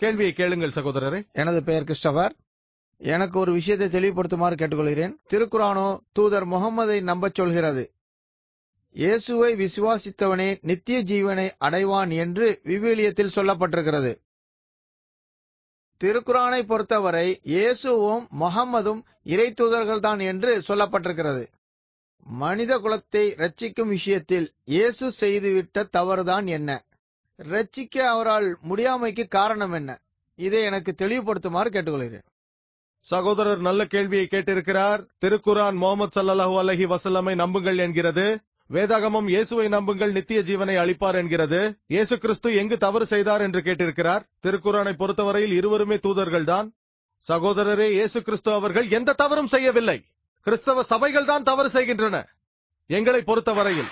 கேள்வியை கேளுங்கள் சகோதரரே. எனது பெயர் கிறிஸ்டபர். எனக்கு ஒரு விஷயத்தை தெளிவுபடுத்துமாறு கேட்டுக்கொள்கிறேன். திருக்குரானோ தூதர் முகம்மதை நம்பச் சொல்கிறது. இயேசுவை விசுவாசித்தவனே நித்திய ஜீவனை அடைவான் என்று விவிலியத்தில் சொல்லப்பட்டிருக்கிறது. திருக்குறானை பொறுத்தவரை இயேசுவும் முகம்மதும் இறை தூதர்கள்தான் என்று சொல்லப்பட்டிருக்கிறது. மனித குலத்தை ரட்சிக்கும் விஷயத்தில் இயேசு செய்துவிட்ட தவறுதான் என்ன? ரட்சிக்க அவரால் முடியாமைக்கு காரணம் என்ன? இதை எனக்கு தெளிவுபடுத்துமாறு கேட்டுக்கொள்கிறேன். சகோதரர் நல்ல கேள்வியை கேட்டிருக்கிறார். திருக்குரான் முகமது சல்லாஹூ அலஹி வசல்லமை நம்புங்கள் என்கிறது. வேதாகமம் இயேசுவை நம்புங்கள் நித்திய ஜீவனை அளிப்பார் என்கிறது. இயேசு கிறிஸ்து எங்கு தவறு செய்தார் என்று கேட்டிருக்கிறார். திருக்குரானை பொறுத்தவரையில் இருவருமே தூதர்கள் தான் சகோதரரே இயேசு கிறிஸ்து அவர்கள் எந்த தவறும் செய்யவில்லை. கிறிஸ்தவ சபைகள் தான் தவறு செய்கின்றன. எங்களை பொறுத்தவரையில்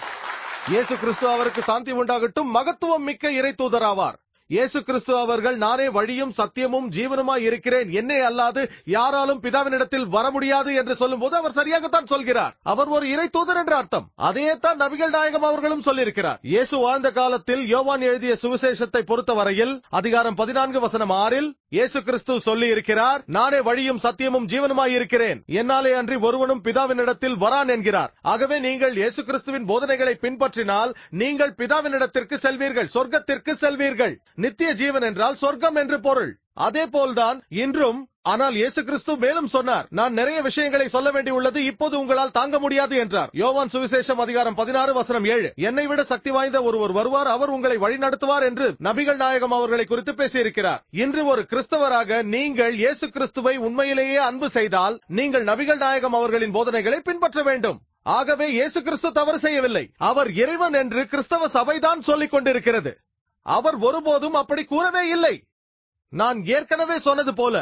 இயேசு கிறிஸ்து அவருக்கு சாந்தி உண்டாகட்டும் மகத்துவம் மிக்க இறை தூதராவார். இயேசு கிறிஸ்து அவர்கள் நானே வழியும் சத்தியமும் ஜீவனுமாய் இருக்கிறேன். என்னை அல்லாது யாராலும் பிதாவினிடத்தில் வர முடியாது என்று சொல்லும் போது அவர் சரியாகத்தான் சொல்கிறார். அவர் ஒரு இறை தூதர் என்று அர்த்தம். அதையே தான் நபிகள் நாயகம் அவர்களும் சொல்லியிருக்கிறார். இயேசு வாழ்ந்த காலத்தில் யோவான் எழுதிய சுவிசேஷத்தை பொறுத்தவரையில் அதிகாரம் பதினான்கு வசனம் ஆறில் இயேசு கிறிஸ்து சொல்லி இருக்கிறார் நானே வழியும் சத்தியமும் ஜீவனுமாய் இருக்கிறேன். என்னாலே அன்றி ஒருவனும் பிதாவினிடத்தில் வரான் என்கிறார். ஆகவே நீங்கள் இயேசு கிறிஸ்துவின் போதனைகளை பின்பற்றினால் நீங்கள் பிதாவினிடத்திற்கு செல்வீர்கள் சொர்க்கத்திற்கு செல்வீர்கள். நித்திய ஜீவன் என்றால் சொர்க்கம் என்று பொருள். அதே போல்தான் இன்றும் ஆனால் இயேசு கிறிஸ்து மேலும் சொன்னார் நான் நிறைய விஷயங்களை சொல்ல வேண்டியுள்ளது இப்போது உங்களால் தாங்க முடியாது என்றார். யோவான் சுவிசேஷம் அதிகாரம் பதினாறு வசனம் ஏழு என்னை விட சக்தி வாய்ந்த ஒருவர் வருவார் அவர் உங்களை வழிநடத்துவார் என்று நபிகள் நாயகம் அவர்களை குறித்து பேசியிருக்கிறார். இன்று ஒரு கிறிஸ்தவராக நீங்கள் இயேசு கிறிஸ்துவை உண்மையிலேயே அன்பு செய்தால் நீங்கள் நபிகள் நாயகம் அவர்களின் போதனைகளை பின்பற்ற வேண்டும். ஆகவே இயேசு கிறிஸ்து தவறு செய்யவில்லை. அவர் இறைவன் என்று கிறிஸ்தவ சபைதான் சொல்லிக் கொண்டிருக்கிறது. அவர் ஒருபோதும் அப்படி கூறவே இல்லை. நான் ஏற்கனவே சொன்னது போல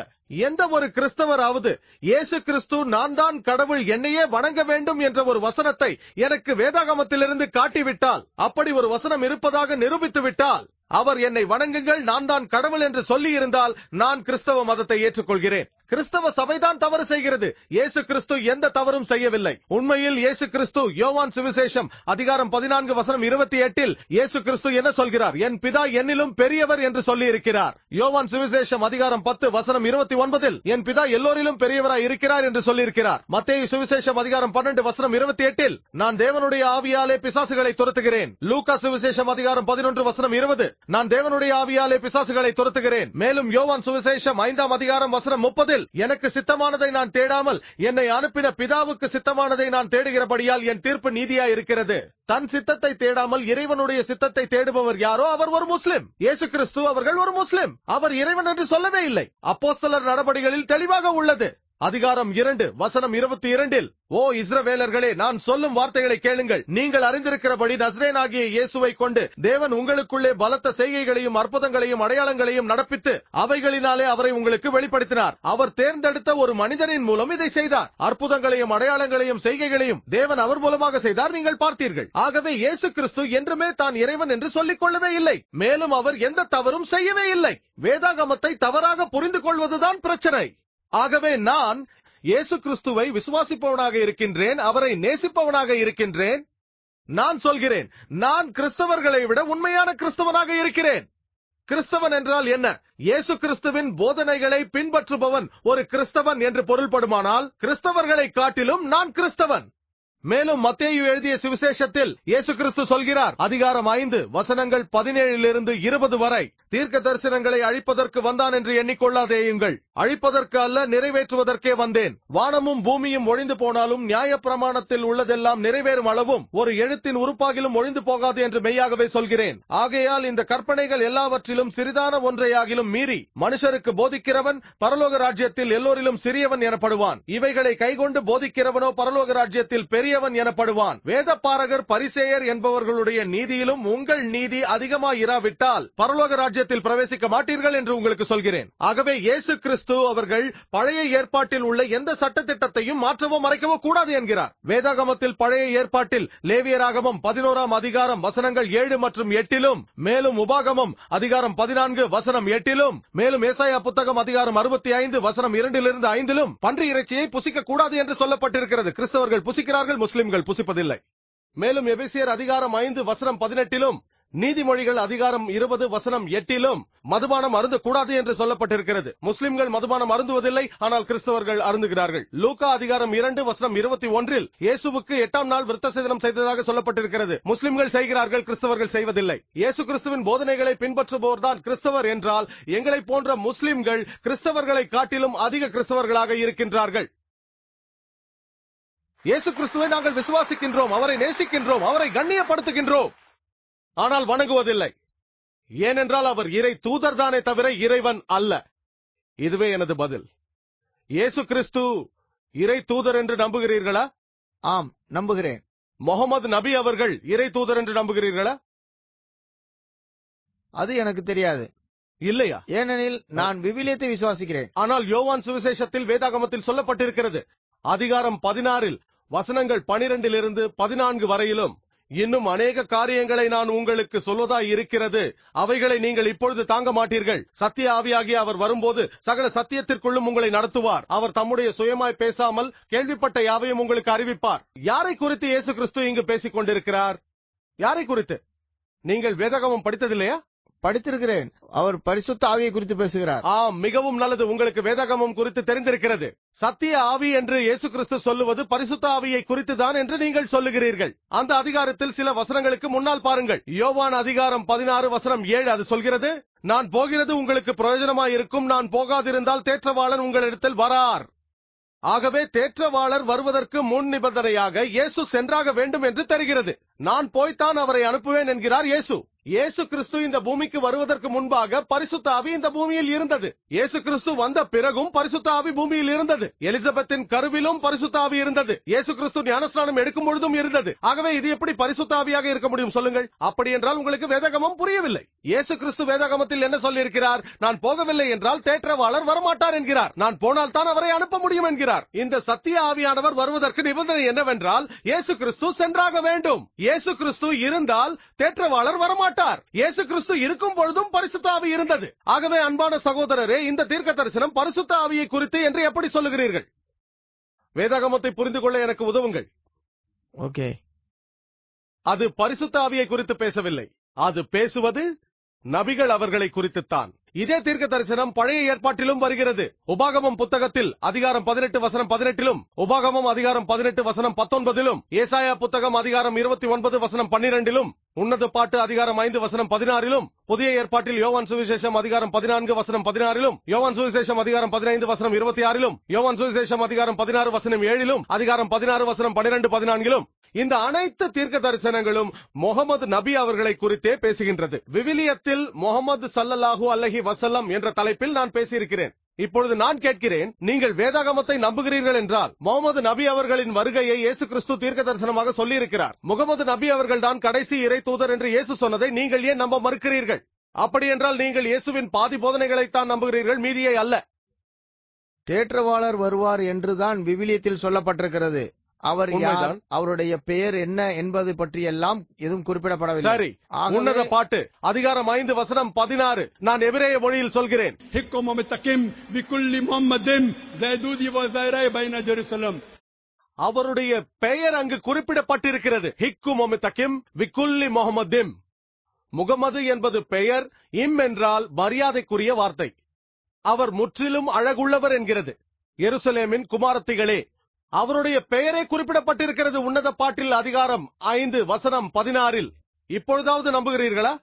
எந்த ஒரு கிறிஸ்தவராவது இயேசு கிறிஸ்து நான் தான் கடவுள் என்னையே வணங்க வேண்டும் என்ற ஒரு வசனத்தை எனக்கு வேதாகமத்திலிருந்து காட்டிவிட்டால் அப்படி ஒரு வசனம் இருப்பதாக நிரூபித்து விட்டால் அவர் என்னை வணங்குங்கள் நான் தான் கடவுள் என்று சொல்லி இருந்தால் நான் கிறிஸ்தவ மதத்தை ஏற்றுக்கொள்கிறேன். கிறிஸ்தவ சபைதான் தவறு செய்கிறது. இயேசு கிறிஸ்து எந்த தவறும் செய்யவில்லை. உண்மையில் இயேசு கிறிஸ்து யோவான் சுவிசேஷம் அதிகாரம் பதினான்கு வசனம் இருபத்தி எட்டில் இயேசு கிறிஸ்து என்ன சொல்கிறார்? என் பிதா என்னிலும் பெரியவர் என்று சொல்லி இருக்கிறார் யோவான் சுவிசேஷம் அதிகாரம் பத்து வசனம் இருபத்தி ஒன்பதில் என் பிதா எல்லோரிலும் பெரியவராய் இருக்கிறார் என்று சொல்லியிருக்கிறார். மத்திய சுவிசேஷம் அதிகாரம் பன்னெண்டு வசனம் இருபத்தி எட்டில் நான் தேவனுடைய ஆவியாலே பிசாசுகளை துரத்துகிறேன். லூகா சுவிசேஷம் அதிகாரம் பதினொன்று வசனம் இருபது நான் தேவனுடைய ஆவியாலே பிசாசுகளை துரத்துகிறேன். மேலும் யோவான் சுவிசேஷம் ஐந்தாம் அதிகாரம் வசனம் முப்பது இடத்தில் எனக்கு சித்தமானதை நான் தேடாமல் என்னை அனுப்பின பிதாவுக்கு சித்தமானதை நான் தேடுகிறபடியால் என் தீர்ப்பு நீதியா இருக்கிறது தன் சித்தத்தை தேடாமல் இறைவனுடைய சித்தத்தை தேடுபவர் யாரோ அவர் ஒரு முஸ்லிம். இயேசு கிறிஸ்து அவர்கள் ஒரு முஸ்லிம். அவர் இறைவன் என்று சொல்லவே இல்லை. அப்போஸ்தலர் நடபடிகளில் தெளிவாக உள்ளது. அதிகாரம் இரண்டு வசனம் இருபத்தி இரண்டில் ஓ இஸ்ரவேலர்களே நான் சொல்லும் வார்த்தைகளை கேளுங்கள். நீங்கள் அறிந்திருக்கிறபடி நஸ்ரேன் ஆகிய இயேசுவை கொண்டு தேவன் உங்களுக்குள்ளே பலத்த செய்கைகளையும் அற்புதங்களையும் அடையாளங்களையும் நடப்பித்து அவைகளினாலே அவரை உங்களுக்கு வெளிப்படுத்தினார். அவர் தேர்ந்தெடுத்த ஒரு மனிதனின் மூலம் இதை செய்தார். அற்புதங்களையும் அடையாளங்களையும் செய்கைகளையும் தேவன் அவர் மூலமாக செய்தார். நீங்கள் பார்த்தீர்கள். ஆகவே இயேசு கிறிஸ்து என்றுமே தான் இறைவன் என்று சொல்லிக் கொள்ளவே இல்லை. மேலும் அவர் எந்த தவறும் செய்யவே இல்லை. வேதாகமத்தை தவறாக புரிந்து கொள்வதுதான் பிரச்சனை. ஆகவே நான் இயேசு கிறிஸ்துவை விசுவாசிப்பவனாக இருக்கின்றேன் அவரை நேசிப்பவனாக இருக்கின்றேன். நான் சொல்கிறேன் நான் கிறிஸ்தவர்களை விட உண்மையான கிறிஸ்தவனாக இருக்கிறேன். கிறிஸ்தவன் என்றால் என்ன? இயேசு கிறிஸ்துவின் போதனைகளை பின்பற்றுபவன் ஒரு கிறிஸ்தவன் என்று பொருள்படுமானால் கிறிஸ்தவர்களை காட்டிலும் நான் கிறிஸ்தவன். மேலும் மத்தேயு எழுதிய சுவிசேஷத்தில் இயேசு கிறிஸ்து சொல்கிறார் அதிகாரம் ஐந்து வசனங்கள் பதினேழிலிருந்து இருபது வரை தீர்க்க தரிசனங்களை அழிப்பதற்கு வந்தான் என்று எண்ணிக்கொள்ளாதேயுங்கள். அழிப்பதற்கு அல்ல நிறைவேற்றுவதற்கே வந்தேன். வானமும் பூமியும் ஒழிந்து போனாலும் நியாய பிரமாணத்தில் உள்ளதெல்லாம் நிறைவேறும் அளவும் ஒரு எழுத்தின் உறுப்பாகிலும் ஒழிந்து போகாது என்று மெய்யாகவே சொல்கிறேன். ஆகையால் இந்த கற்பனைகள் எல்லாவற்றிலும் சிறிதான ஒன்றையாகிலும் மீறி மனுஷருக்கு போதிக்கிறவன் பரலோக ராஜ்யத்தில் எல்லோரிலும் சிறியவன் எனப்படுவான். இவைகளை கைகொண்டு போதிக்கிறவனோ பரலோக ராஜ்யத்தில் பெரியவன் எனப்படுவான். வேத பாரகர் பரிசேயர் என்பவர்களுடைய நீதியிலும் உங்கள் நீதி அதிகமாயிராவிட்டால் பரலோக ராஜ்யத்தில் பிரவேசிக்க மாட்டீர்கள் என்று உங்களுக்கு சொல்கிறேன். ஆகவே இயேசு கிறிஸ்து கிறிஸ்து அவர்கள் பழைய ஏற்பாட்டில் உள்ள எந்த சட்டத்திட்டத்தையும் மாற்றவோ மறைக்கவோ கூடாது என்கிறார். வேதாகமத்தில் பழைய ஏற்பாட்டில் லேவியராகமம் பதினோராம் அதிகாரம் வசனங்கள் ஏழு மற்றும் எட்டிலும் மேலும் உபாகமம் அதிகாரம் பதினான்கு வசனம் எட்டிலும் மேலும் ஏசாயா புத்தகம் அதிகாரம் அறுபத்தி ஐந்து வசனம் இரண்டிலிருந்து ஐந்திலும் பன்றி இறைச்சியை புசிக்க கூடாது என்று சொல்லப்பட்டிருக்கிறது. கிறிஸ்தவர்கள் புசிக்கிறார்கள் முஸ்லிம்கள் புசிப்பதில்லை. மேலும் எபிசியர் அதிகாரம் ஐந்து வசனம் பதினெட்டிலும் நீதிமொழிகள் அதிகாரம் இருபது வசனம் எட்டிலும் மதுபானம் அருந்து கூடாது என்று சொல்லப்பட்டிருக்கிறது. முஸ்லிம்கள் மதுபானம் அருந்துவதில்லை ஆனால் கிறிஸ்தவர்கள் அருந்துகிறார்கள். லூகா அதிகாரம் இரண்டு வசனம் இருபத்தி ஒன்றில் இயேசுவுக்கு எட்டாம் நாள் விருத்த சேதனம் செய்ததாக சொல்லப்பட்டிருக்கிறது. முஸ்லிம்கள் செய்கிறார்கள் கிறிஸ்தவர்கள் செய்வதில்லை. இயேசு கிறிஸ்துவின் போதனைகளை பின்பற்றுபவர் தான் கிறிஸ்தவர் என்றால் எங்களை போன்ற முஸ்லிம்கள் கிறிஸ்தவர்களை காட்டிலும் அதிக கிறிஸ்தவர்களாக இருக்கின்றார்கள். இயேசு கிறிஸ்துவை நாங்கள் விசுவாசிக்கின்றோம் அவரை நேசிக்கின்றோம் அவரை கண்ணியப்படுத்துகின்றோம். ஆனால் வணங்குவதில்லை. ஏனென்றால் அவர் இறை தூதர் தானே தவிர இறைவன் அல்ல. இதுவே எனது பதில். இயேசு கிறிஸ்து இறை தூதர் என்று நம்புகிறீர்களா? ஆம் நம்புகிறேன். முகமது நபி அவர்கள் இறை தூதர் என்று நம்புகிறீர்களா? அது எனக்கு தெரியாது. இல்லையா? ஏனெனில் நான் விவிலியத்தை விசுவாசிக்கிறேன். ஆனால் யோவான் சுவிசேஷத்தில் வேதாகமத்தில் சொல்லப்பட்டிருக்கிறது. அதிகாரம் பதினாறில் வசனங்கள் பனிரெண்டிலிருந்து பதினான்கு வரையிலும் இன்னும் அநேக காரியங்களை நான் உங்களுக்கு சொல்வதாய் இருக்கிறது. அவைகளை நீங்கள் இப்பொழுது தாங்க மாட்டீர்கள். சத்திய ஆவியாகி அவர் வரும்போது சகல சத்தியத்திற்குள்ளும் உங்களை நடத்துவார். அவர் தம்முடைய சுயமாய் பேசாமல் கேள்விப்பட்ட யாவையும் உங்களுக்கு அறிவிப்பார். யாரை குறித்து இயேசு கிறிஸ்து இங்கு பேசிக் கொண்டிருக்கிறார் யாரை குறித்து? நீங்கள் வேதகமம் படித்ததில்லையா? படித்திருக்கிறேன். அவர் பரிசுத்த ஆவியை குறித்து பேசுகிறார். ஆம் மிகவும் நல்லது. உங்களுக்கு வேதாகமம் குறித்து தெரிந்திருக்கிறது. சத்திய ஆவி என்று இயேசு கிறிஸ்து சொல்லுவது பரிசுத்த ஆவியை குறித்து தான் என்று நீங்கள் சொல்லுகிறீர்கள். அந்த அதிகாரத்தில் சில வசனங்களுக்கு முன்னால் பாருங்கள். யோவான் அதிகாரம் பதினாறு வசனம் ஏழு அது சொல்கிறது நான் போகிறது உங்களுக்கு பிரயோஜனமாயிருக்கும். நான் போகாதிருந்தால் தேற்றவாளன் உங்களிடத்தில் வரார். ஆகவே தேற்றவாளர் வருவதற்கு முன் நிபந்தனையாக இயேசு சென்றாக வேண்டும் என்று தெரிகிறது. நான் போய்த்தான் அவரை அனுப்புவேன் என்கிறார் இயேசு. இயேசு கிறிஸ்து இந்த பூமிக்கு வருவதற்கு முன்பாக பரிசுத்த ஆவி இந்த பூமியில் இருந்தது. இயேசு கிறிஸ்து வந்த பிறகும் பரிசுத்த ஆவி பூமியில் இருந்தது. எலிசபெத்தின் கருவிலும் பரிசுத்த ஆவி இருந்தது. இயேசு கிறிஸ்து ஞானஸ்நானம் எடுக்கும் பொழுதும் இருந்தது. ஆகவே இது எப்படி பரிசுத்த ஆவியாக இருக்க முடியும் சொல்லுங்கள். அப்படி என்றால் உங்களுக்கு வேதகமம் புரியவில்லை. இயேசு கிறிஸ்து வேதகமத்தில் என்ன சொல்லியிருக்கிறார்? நான் போகவில்லை என்றால் தேற்றவாளர் வரமாட்டார் என்கிறார். நான் போனால் தான் அவரை அனுப்ப முடியும் என்கிறார். இந்த சத்திய ஆவியானவர் வருவதற்கு நிபந்தனை என்னவென்றால் இயேசு கிறிஸ்து சென்றாக வேண்டும். இயேசு கிறிஸ்து இருந்தால் தேற்றவாளர் வரமாட்டார். இயேசு கிறிஸ்து இருக்கும் பொழுதும் பரிசுத்த ஆவி இருந்தது. ஆகவே அன்பான சகோதரரே இந்த தீர்க்க தரிசனம் பரிசுத்த ஆவியை குறித்து என்று எப்படி சொல்லுகிறீர்கள்? வேதாகமத்தை புரிந்து கொள்ள எனக்கு உதவுங்கள். ஓகே அது பரிசுத்த ஆவியை குறித்து பேசவில்லை. அது பேசுவது நபிகள் அவர்களை குறித்துத்தான். இதே தீர்க்க தரிசனம் பழைய ஏற்பாட்டிலும் வருகிறது. உபாகமம் புத்தகத்தில் அதிகாரம் பதினெட்டு வசனம் பதினெட்டிலும் உபாகமம் அதிகாரம் பதினெட்டு வசனம் பத்தொன்பதிலும் ஏசாயா புத்தகம் அதிகாரம் இருபத்தி ஒன்பது வசனம் பன்னிரண்டிலும் உன்னத பாட்டு அதிகாரம் ஐந்து வசனம் பதினாறிலும் புதிய ஏற்பாட்டில் யோவான் சுவிசேஷம் அதிகாரம் பதினான்கு வசனம் பதினாறிலும் யோவான் சுவிசேஷம் அதிகாரம் பதினைந்து வசனம் இருபத்தி ஆறிலும் யோவான் சுவிசேஷம் அதிகாரம் பதினாறு வசனம் ஏழிலும் அதிகாரம் பதினாறு வசனம் பன்னிரண்டு பதினான்கிலும் இந்த அனைத்து தீர்க்க தரிசனங்களும் முகமது நபி அவர்களை குறித்தே பேசுகின்றது. விவிலியத்தில் முகமது சல்லல்லாஹு அல்லஹி வசல்லம் என்ற தலைப்பில் நான் பேசியிருக்கிறேன். இப்பொழுது நான் கேட்கிறேன் நீங்கள் வேதாகமத்தை நம்புகிறீர்கள் என்றால் முகமது நபி அவர்களின் வருகையை இயேசு கிறிஸ்து தீர்க்க தரிசனமாக சொல்லியிருக்கிறார். முகமது நபி அவர்கள் தான் கடைசி இறை தூதர் என்று இயேசு சொன்னதை நீங்கள் ஏன் நம்ப மறுக்கிறீர்கள்? அப்படி என்றால் நீங்கள் இயேசுவின் பாதி போதனைகளைத்தான் நம்புகிறீர்கள் மீதியை அல்ல. தேற்றவாளர் வருவார் என்றுதான் விவிலியத்தில் சொல்லப்பட்டிருக்கிறது. அவர் யார் அவருடைய பெயர் என்ன என்பது பற்றி எல்லாம் எதுவும் குறிப்பிடப்படவில்லை. சரி உன்னத பாட்டு அதிகாரம் ஐந்து வசனம் பதினாறு நான் எபிரேய மொழியில் சொல்கிறேன். அவருடைய பெயர் அங்கு குறிப்பிடப்பட்டிருக்கிறது. ஹிக்கு மொமிதக்கிம் விக்குல்லி முகமதிம் முகமது என்பது பெயர் இம் என்றால் மரியாதைக்குரிய வார்த்தை. அவர் முற்றிலும் அழகுள்ளவர் என்கிறது. எருசலேமின் குமாரத்திகளே அவருடைய பெயரே குறிப்பிடப்பட்டிருக்கிறது உன்னத பாட்டில் அதிகாரம் ஐந்து வசனம் பதினாறில். இப்பொழுதாவது நம்புகிறீர்களா?